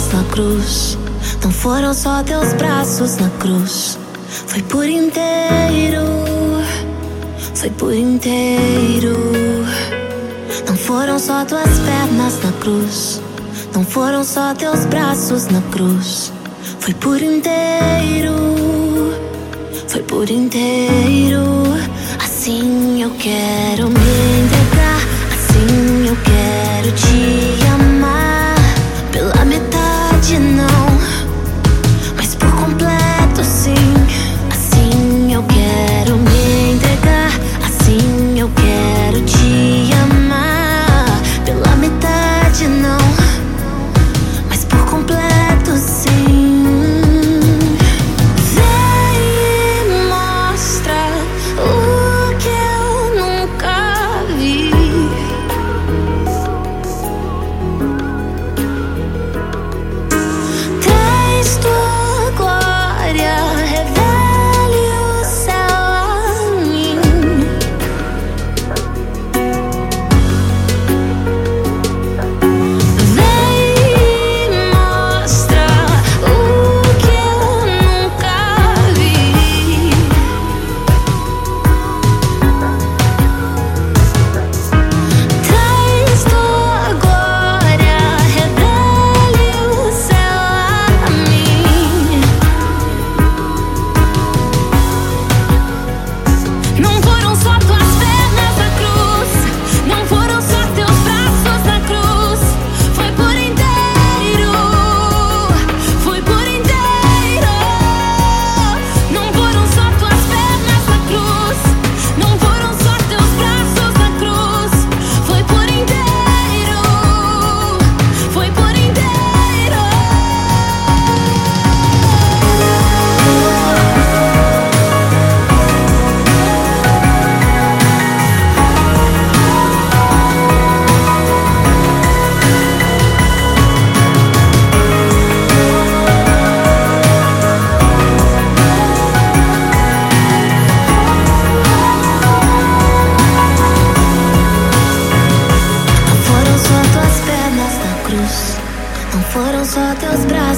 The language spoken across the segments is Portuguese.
pernas na cruz. Não foram só teus braços na cruz. Foi por inteiro. Foi por inteiro. Não foram só tuas pernas na cruz. Não foram só teus braços na cruz. Foi por inteiro. Foi por inteiro. Assim eu quero me quero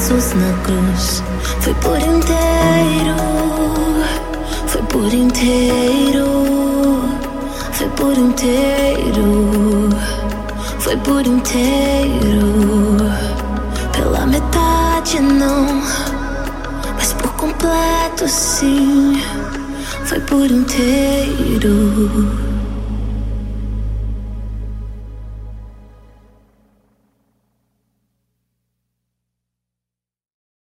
braços na cruz. Foi por inteiro. Foi por inteiro. Foi por inteiro. Foi por inteiro. Pela metade não. Mas por completo sim. Foi por inteiro.